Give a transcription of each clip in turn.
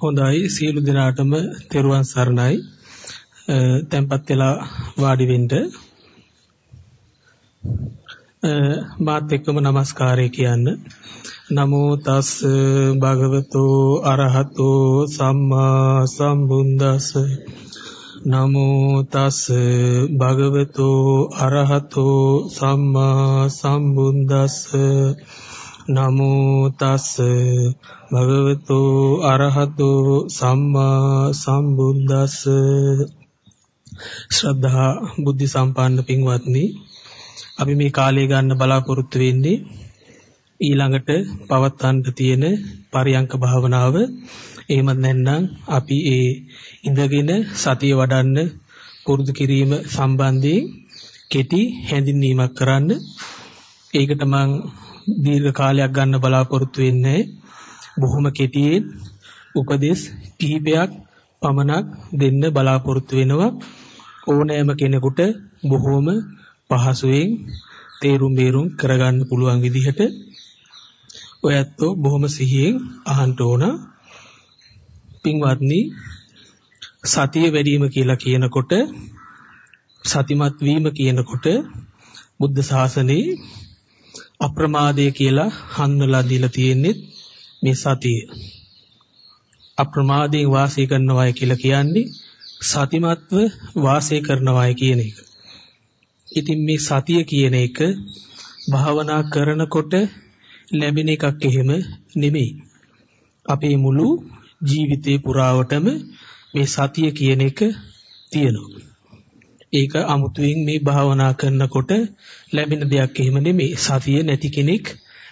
හොඳයි සියලු දෙනාටම තෙරුවන් සරණයි. tempත් වෙලා වාඩි වෙන්න. මාත් එක්කම নমස්කාරය කියන්න. නමෝ තස් භගවතෝ අරහතෝ සම්මා සම්බුද්දස්ස නමෝ තස් භගවතෝ අරහතෝ සම්මා සම්බුද්දස්ස නමෝ තස් භගවතු අරහතු සම්මා සම්බුද්දස්ස. ශ්‍රද්ධා බුද්ධ සම්පන්න පින්වත්නි අපි මේ කාලය ගන්න බලාපොරොත්තු වෙන්නේ ඊළඟට පවත්වන්න තියෙන පරියංක භාවනාව. එහෙම නැත්නම් අපි ඒ ඉඳගෙන සතිය වඩන්න පුරුදු කිරීම සම්බන්ධයෙන් කෙටි හැඳින්වීමක් කරන්න. ඒකට මම දීර්ඝ කාලයක් ගන්න බලාපොරොත්තු වෙන්නේ බොහොම කෙටියෙන් උපදේශ කිහිපයක් පමණක් දෙන්න බලාපොරොත්තු වෙනවා. ඕනෑම කෙනෙකුට බොහොම පහසුවෙන් තේරුම් බේරුම් කරගන්න පුළුවන් විදිහට ඔයත්ෝ බොහොම සිහියෙන් අහන්න ඕන. පින්වත්නි සතිය වැඩිම කියලා කියනකොට සතිමත් වීම කියනකොට බුද්ධ ශාසනයේ අප්‍රමාදය කියලා හඳුනලා දීලා තියෙන්නේ මේ සතිය. අප්‍රමාදයෙන් වාසය කරනවායි කියලා කියන්නේ සතිමත්ව වාසය කරනවායි කියන එක. ඉතින් මේ සතිය කියන එක භාවනා කරනකොට ලැබෙන එකක් එහෙම නෙමෙයි. අපේ මුළු ජීවිතේ පුරාවටම මේ සතිය කියන එක තියෙනවා. ඒක අමුතුවෙන් මේ භාවනා කරනකොට ලැබෙන දෙයක් එහෙම නෙමෙයි. සතිය නැති කෙනෙක්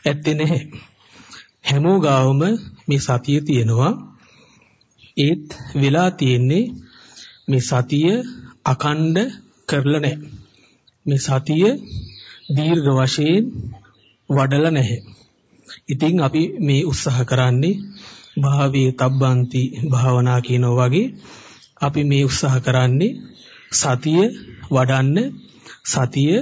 ඇත්තේ නැහැ. හැමෝ ගාවම මේ සතිය තියෙනවා. ඒත් වෙලා තියෙන්නේ මේ සතිය අකණ්ඩ කරලා නැහැ. මේ සතිය දීර්ඝ වශයෙන් වඩලා නැහැ. ඉතින් අපි මේ උත්සාහ කරන්නේ භාවී තබ්බන්ති භාවනා කියනවා වගේ අපි මේ උත්සාහ කරන්නේ සතිය වඩන්න සතිය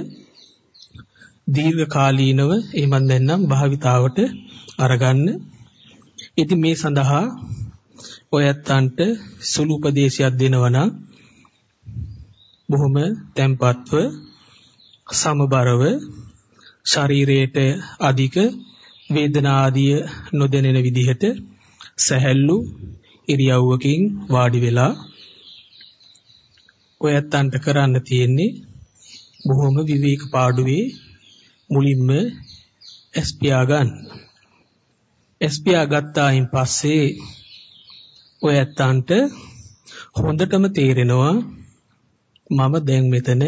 දීර්ඝ කාලීනව එහෙම නැත්නම් භාවිතාවට අරගන්න. ඉතින් මේ සඳහා ඔයත්තන්ට සුළු උපදේශයක් දෙනවා නම් බොහොම tempatව සමබරව ශරීරයට අධික වේදනා ආදිය නොදැනෙන විදිහට සැහැල්ලු ඉරියව්වකින් වාඩි වෙලා ඔයත්තන්ට කරන්න තියෙන්නේ බොහොම විවේක පාඩුවේ මුලින්ම එස්පියා ගන්න. එස්පියා ගත්තායින් පස්සේ ඔයත්තන්ට හොඳටම තේරෙනවා මම දැන් මෙතන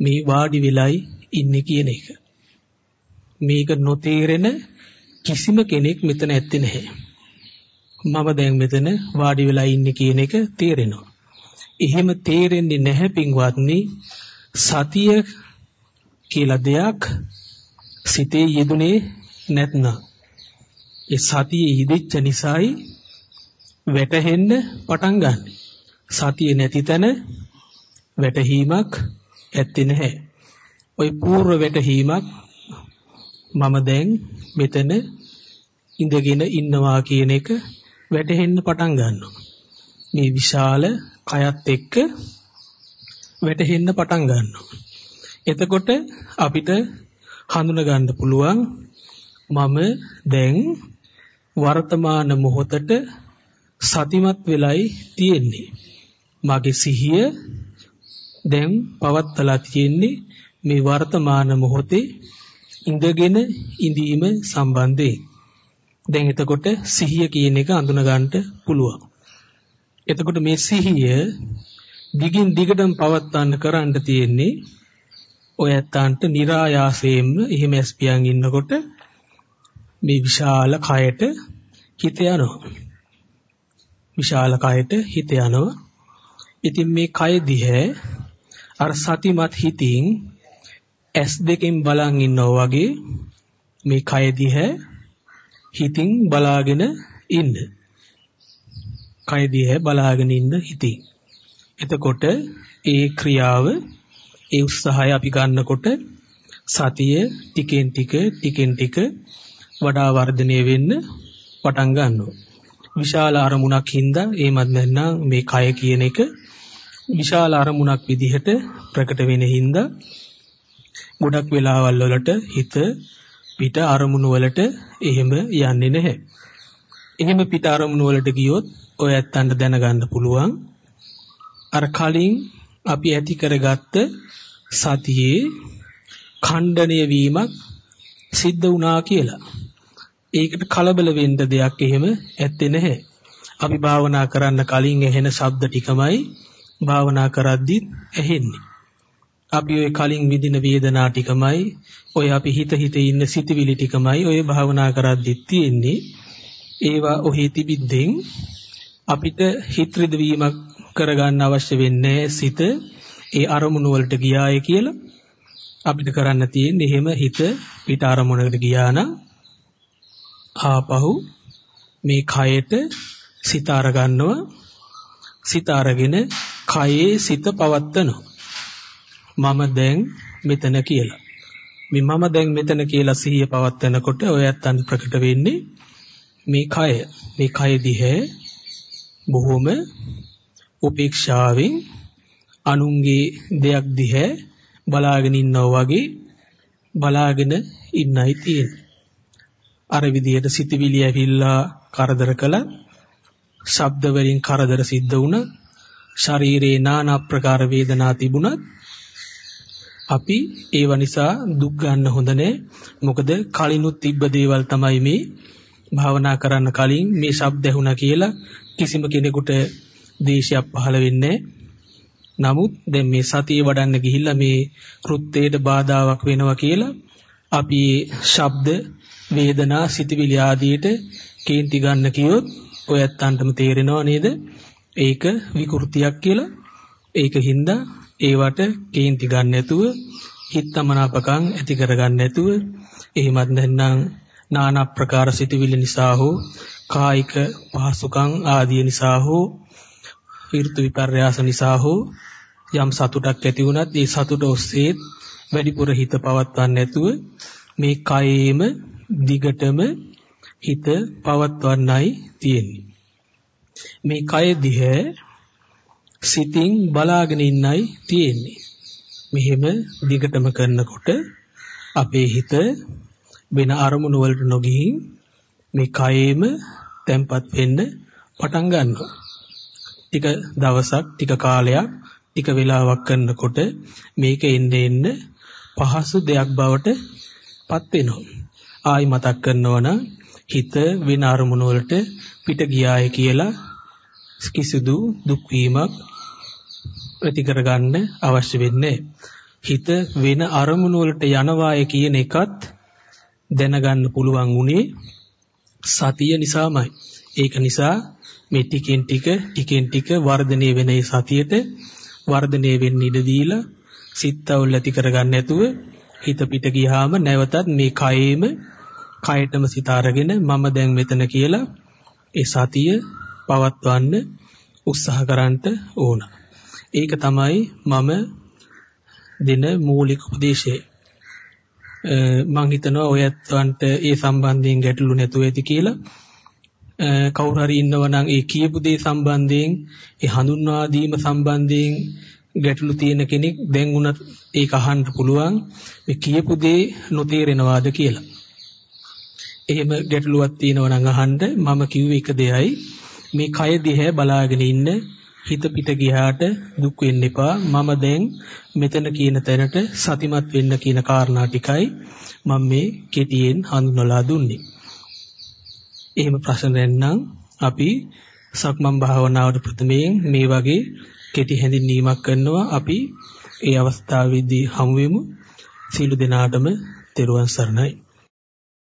මේ වාඩි වෙලයි ඉන්නේ කියන එක. මේක නොතේරෙන කිසිම කෙනෙක් මෙතන ඇත්තේ නැහැ. මම දැන් මෙතන වාඩි වෙලා ඉන්නේ කියන එක තේරෙනවා. එහෙම තේරෙන්නේ නැහැ පින්වත්නි. සතිය කියලා දෙයක් සිතේ යෙදුනේ නැත්නම් ඒ සතියේ හිදෙච්ච නිසායි වැටහෙන්න පටන් ගන්න. සතිය නැති තැන වැටහීමක් ඇත්තේ නැහැ. ওই పూర్ව වැටහීමක් මම දැන් මෙතන ඉඳගෙන ඉන්නවා කියන එක වැටහෙන්න පටන් ගන්නවා. මේ විශාල කයත් එක්ක වැටෙන්න පටන් ගන්නවා. එතකොට අපිට හඳුන ගන්න පුළුවන් මම දැන් වර්තමාන මොහොතට සතිමත් වෙලයි තියෙන්නේ. මගේ සිහිය දැන් පවත්තලා තියෙන්නේ මේ වර්තමාන මොහොතේ ඉඳගෙන ඉඳීම සම්බන්ධයෙන්. දැන් එතකොට සිහිය කියන එක අඳුන ගන්නට පුළුවන්. එතකොට මේ සිහිය දිගින් දිගටම පවත්වන්න කරන්න තියෙන්නේ ඔය ඇත්තන්ට નિરાයාසයෙන්ම එහෙම ඇස්පියන් ඉන්නකොට මේ විශාල කයට හිත යනවා. විශාල කයට හිත යනවා. ඉතින් මේ කය දිහැ අර සතිමත් හිතින් ඇස් දෙකෙන් බලන් ඉන්නවා වගේ මේ කය දිහැ හිතින් බලාගෙන ඉන්න. කය දිහා බලාගෙන ඉන්න හිතින්. එතකොට ඒ ක්‍රියාව ඒ උත්සාහය අපි ගන්නකොට සතිය ටිකෙන් ටික ටිකෙන් ටික වඩා වර්ධනය වෙන්න පටන් ගන්නවා. විශාල අරමුණක් හින්දා එහෙමත් නැත්නම් මේ කය කියන එක විශාල අරමුණක් විදිහට ප්‍රකට වෙන හින්දා ගොඩක් වෙලාවල් වලට හිත පිට අරමුණු වලට එහෙම යන්නේ නැහැ. එහෙම පිට අරමුණු වලට ගියොත් ඔය ඇත්තන්ට දැනගන්න පුළුවන් අර කලින් අපි ඇති කරගත්ත සතියේ ඛණ්ඩණය වීමක් සිද්ධ වුණා කියලා. ඒකට කලබල වෙන්න දෙයක් එහෙම ඇත්තේ නැහැ. අපි භාවනා කරන්න කලින් ඇහෙන ශබ්ද ටිකමයි භාවනා කරද්දිත් ඇහෙන්නේ. අපි ওই කලින් විඳින වේදනා ටිකමයි ඔය අපි හිත හිත ඉන්න සිතවිලි ටිකමයි ඔය භාවනා කරද්දිත් තියෙන්නේ. ඒවා ඔහි තිබිද්දෙන් අපිට හිත රිදවීමක් කරගන්න අවශ්‍ය වෙන්නේ සිත. ඒ අරමුණු වලට ගියාය කියලා අපිට කරන්න තියෙන්නේ. එහෙම හිත පිට අරමුණකට ගියා නම් ආපහු මේ කයට සිත අරගන්නවා. සිත අරගෙන කයේ සිත පවත්නවා මම දැන් මෙතන කියලා. මේ මම දැන් මෙතන කියලා සිහිය පවත්නකොට ඔය ඇත්තන් ප්‍රකට වෙන්නේ මේ කය මේ කය දිහේ බොහොම උපේක්ෂාවෙන් අනුන්ගේ දෙයක් දිහා බලාගෙන ඉන්නවා වගේ බලාගෙන ඉන්නයි තියෙන්නේ. අර විදිහට සිතවිලි ඇවිල්ලා කරදර කළා. ශබ්ද වලින් කරදර සිද්ධ වුණා. ශරීරේ নানা ප්‍රකාර වේදනා තිබුණත් අපි ඒව නිසා දුක් ගන්න හොඳ මොකද කලිනුත් තිබ්බ දේවල් තමයි මේ භාවනා කරන්න කලින් මේ ශබ්ද ඇහුණා කියලා කිසිම කෙනෙකුට දේශයක් පහළ වෙන්නේ නමුත් දැන් මේ සතිය වඩන්න ගිහිල්ලා මේ කෘත්‍යයට බාධාවක් වෙනවා කියලා අපි ශබ්ද වේදනා සිතවිලි ආදියට කේන්ති ගන්න කියොත් ඔය ඇත්තන්ටම තේරෙනව නේද? ඒක විකෘතියක් කියලා. ඒක හින්දා ඒවට කේන්ති ගන්න නැතුව හිතමනාපකම් ඇති කරගන්න නැතුව එහෙමත් නැත්නම් নানা ප්‍රකාර සිතවිලි නිසා හෝ කායික පහසුකම් ආදී නිසා හෝ ඍතු විපර්යාස නිසා හෝ යම් සතුටක් ඇති වුණත් ඒ සතුට ඔස්සේ වැඩිපුර හිත පවත්වන්නේ නැතුව මේ කයේම දිගටම හිත පවත්වන්නයි තියෙන්නේ. මේ කය දිහා සිතින් බලාගෙන ඉන්නයි තියෙන්නේ. මෙහෙම දිගටම කරනකොට අපේ හිත වෙන අරමුණු වලට නොගිහින් මේ කයේම තැම්පත් වෙන්න පටන් ගන්නවා. ටික දවසක් ටික කාලයක් ටික වෙලාවක් කරනකොට මේක එන්නේ එන්න පහසු දෙයක් බවට පත් වෙනවා. ආයි මතක් කරනවා නම් හිත වෙන අරමුණු වලට පිට ගියාය කියලා කිසිදු දුක් වීමක් ඇති කරගන්න අවශ්‍ය වෙන්නේ හිත වෙන අරමුණු වලට යනවාය කියන එකත් දැනගන්න පුළුවන් උනේ සතිය නිසාමයි. ඒක නිසා මේ ටිකෙන් ටික ටිකෙන් ටික වර්ධනය වෙන සතියට වර්ධනය වෙන්න ඉඩ දීලා සිත්වල ඇති කරගන්න නැතුව හිත පිට ගියාම නැවතත් මේ කයේම කයටම සිත අරගෙන මම දැන් මෙතන කියලා ඒ සතිය පවත්වන්න උත්සාහ කරන්නට ඕන. ඒක තමයි මම දෙන මූලික උපදේශය. මම හිතනවා ඔයත්වන්ට ඒ සම්බන්ධයෙන් ගැටලු නැතුව ඇති කියලා. කවුරු හරි ඉන්නවා නම් ඒ කියපු දේ සම්බන්ධයෙන් ඒ හඳුන්වා දීම සම්බන්ධයෙන් ගැටලු තියෙන කෙනෙක් දැන් උනත් ඒක අහන්න පුළුවන් මේ කියපු දේ නොතේරෙනවාද කියලා. එහෙම ගැටලුවක් තියෙනවා නම් අහන්න මම කිව්වේ එක දෙයයි මේ කය දිහා බලාගෙන ඉන්න හිත පිට ගියාට දුක් වෙන්න එපා මම දැන් මෙතන කියන තැනට සතිමත් වෙන්න කියන කාරණා ටිකයි මම මේ කෙටියෙන් හඳුනලා දුන්නේ. එහෙම ප්‍රශ්න නැත්නම් අපි සක්මන් භාවනාවට ප්‍රථමයෙන් මේ වගේ කෙටි හැඳින්වීමක් කරනවා අපි ඒ අවස්ථාවේදී හමු වෙමු. සීල දෙනාටම තෙරුවන් සරණයි.